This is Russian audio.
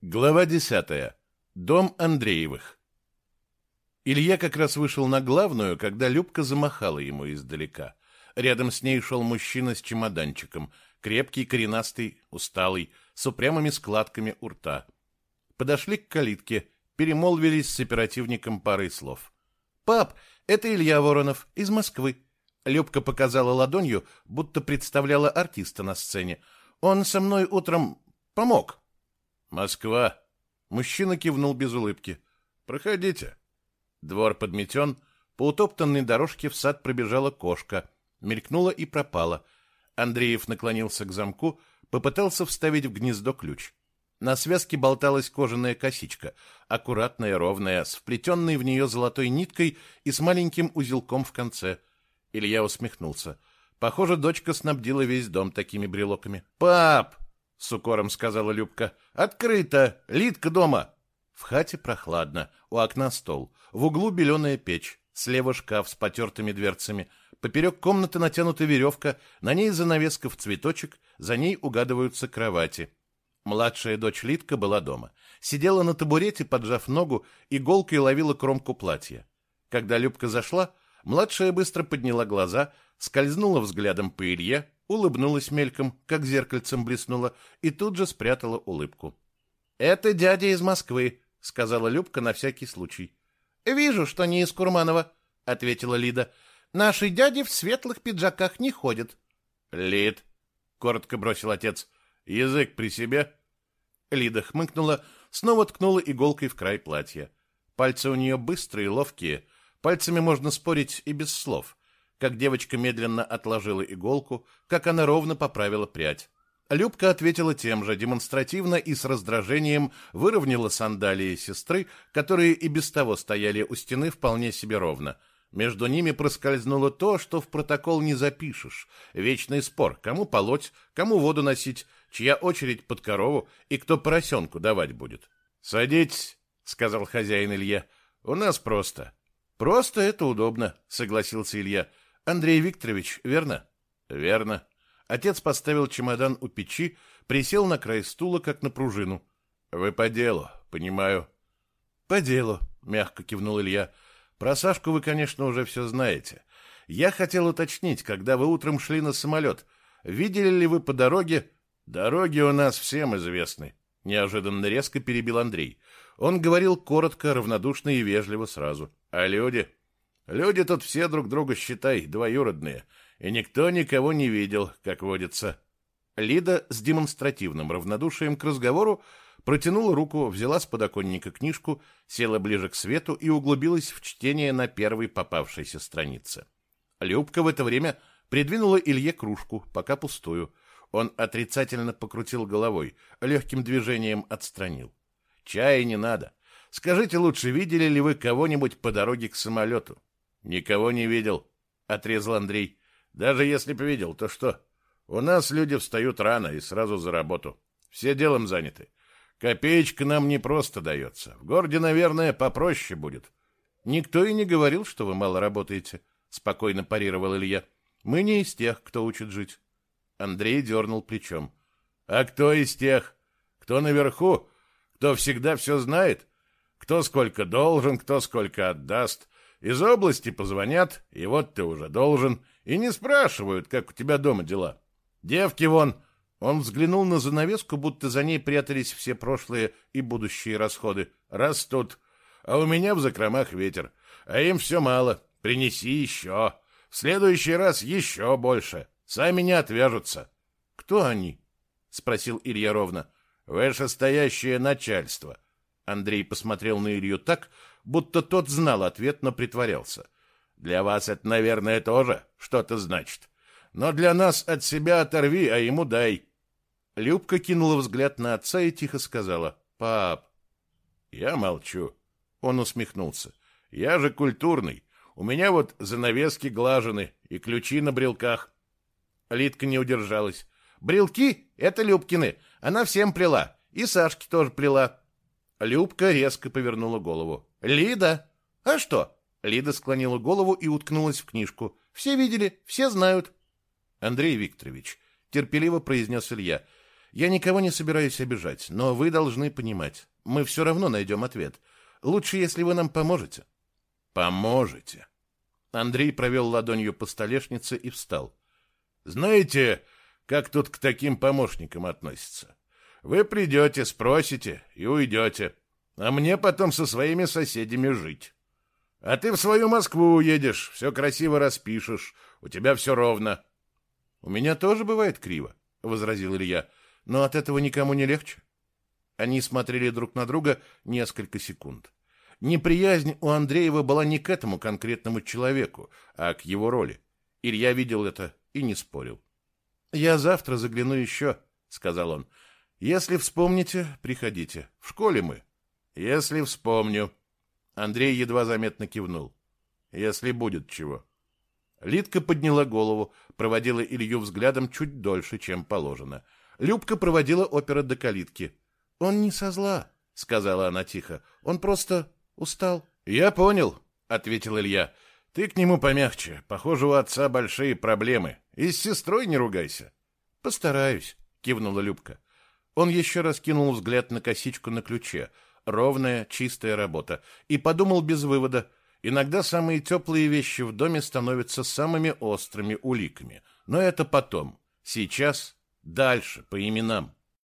Глава десятая. Дом Андреевых. Илья как раз вышел на главную, когда Любка замахала ему издалека. Рядом с ней шел мужчина с чемоданчиком, крепкий, коренастый, усталый, с упрямыми складками у рта. Подошли к калитке, перемолвились с оперативником парой слов. «Пап, это Илья Воронов, из Москвы». Любка показала ладонью, будто представляла артиста на сцене. «Он со мной утром помог». Москва. Мужчина кивнул без улыбки. Проходите. Двор подметен, по утоптанной дорожке в сад пробежала кошка, мелькнула и пропала. Андреев наклонился к замку, попытался вставить в гнездо ключ. На связке болталась кожаная косичка, аккуратная, ровная, с вплетенной в нее золотой ниткой и с маленьким узелком в конце. Илья усмехнулся. Похоже, дочка снабдила весь дом такими брелоками. «Пап!» — с укором сказала Любка. «Открыто! Литка дома!» В хате прохладно, у окна стол, в углу беленая печь, слева шкаф с потертыми дверцами, поперек комнаты натянута веревка, на ней занавеска в цветочек, за ней угадываются кровати. Младшая дочь Литка была дома. Сидела на табурете, поджав ногу, иголкой ловила кромку платья. Когда Любка зашла, младшая быстро подняла глаза, скользнула взглядом по Илье, улыбнулась мельком, как зеркальцем блеснула, и тут же спрятала улыбку. «Это дядя из Москвы», — сказала Любка на всякий случай. «Вижу, что не из Курманова», — ответила Лида. «Наши дяди в светлых пиджаках не ходят». «Лид», — коротко бросил отец, — «язык при себе». Лида хмыкнула, снова ткнула иголкой в край платья. Пальцы у нее быстрые, ловкие, пальцами можно спорить и без слов как девочка медленно отложила иголку, как она ровно поправила прядь. Любка ответила тем же, демонстративно и с раздражением выровняла сандалии сестры, которые и без того стояли у стены вполне себе ровно. Между ними проскользнуло то, что в протокол не запишешь. Вечный спор, кому полоть, кому воду носить, чья очередь под корову и кто поросенку давать будет. «Садитесь», — сказал хозяин Илья, — «у нас просто». «Просто это удобно», — согласился Илья. Андрей Викторович, верно? Верно. Отец поставил чемодан у печи, присел на край стула, как на пружину. Вы по делу, понимаю. По делу, мягко кивнул Илья. Про Сашку вы, конечно, уже все знаете. Я хотел уточнить, когда вы утром шли на самолет, видели ли вы по дороге... Дороги у нас всем известны, неожиданно резко перебил Андрей. Он говорил коротко, равнодушно и вежливо сразу. А люди... Люди тут все друг друга, считай, двоюродные, и никто никого не видел, как водится. Лида с демонстративным равнодушием к разговору протянула руку, взяла с подоконника книжку, села ближе к свету и углубилась в чтение на первой попавшейся странице. Любка в это время придвинула Илье кружку, пока пустую. Он отрицательно покрутил головой, легким движением отстранил. «Чая не надо. Скажите лучше, видели ли вы кого-нибудь по дороге к самолету?» Никого не видел, отрезал Андрей. Даже если бы видел, то что? У нас люди встают рано и сразу за работу. Все делом заняты. Копеечка нам не просто дается. В городе, наверное, попроще будет. Никто и не говорил, что вы мало работаете, спокойно парировал Илья. Мы не из тех, кто учит жить. Андрей дернул плечом. А кто из тех? Кто наверху? Кто всегда все знает? Кто сколько должен, кто сколько отдаст? Из области позвонят, и вот ты уже должен, и не спрашивают, как у тебя дома дела. Девки вон...» Он взглянул на занавеску, будто за ней прятались все прошлые и будущие расходы. «Растут. А у меня в закромах ветер. А им все мало. Принеси еще. В следующий раз еще больше. Сами не отвяжутся». «Кто они?» — спросил Илья ровно. «Вышестоящее начальство». Андрей посмотрел на Илью так, будто тот знал ответ, но притворялся. Для вас это, наверное, тоже что-то значит. Но для нас от себя оторви, а ему дай. Любка кинула взгляд на отца и тихо сказала: "Пап". Я молчу. Он усмехнулся. Я же культурный. У меня вот занавески глажены и ключи на брелках. Лидка не удержалась. Брелки это Любкины. Она всем плела, и Сашке тоже плела. Любка резко повернула голову. «Лида!» «А что?» Лида склонила голову и уткнулась в книжку. «Все видели, все знают». «Андрей Викторович», — терпеливо произнес Илья, Я никого не собираюсь обижать, но вы должны понимать, мы все равно найдем ответ. Лучше, если вы нам поможете. Поможете. Андрей провел ладонью по столешнице и встал. Знаете, как тут к таким помощникам относятся? Вы придете, спросите и уйдете, а мне потом со своими соседями жить. А ты в свою Москву уедешь, все красиво распишешь, у тебя все ровно. — У меня тоже бывает криво, — возразил Илья, — но от этого никому не легче. Они смотрели друг на друга несколько секунд. Неприязнь у Андреева была не к этому конкретному человеку, а к его роли. Илья видел это и не спорил. «Я завтра загляну еще», — сказал он. «Если вспомните, приходите. В школе мы». «Если вспомню». Андрей едва заметно кивнул. «Если будет чего». Лидка подняла голову, проводила Илью взглядом чуть дольше, чем положено. Любка проводила опера до калитки. «Он не со зла», — сказала она тихо. «Он просто устал». «Я понял», — ответил Илья. «Ты к нему помягче. Похоже, у отца большие проблемы. И с сестрой не ругайся». «Постараюсь», — кивнула Любка. Он еще раз кинул взгляд на косичку на ключе. Ровная, чистая работа. И подумал без вывода. Иногда самые теплые вещи в доме становятся самыми острыми уликами. Но это потом. Сейчас дальше, по именам.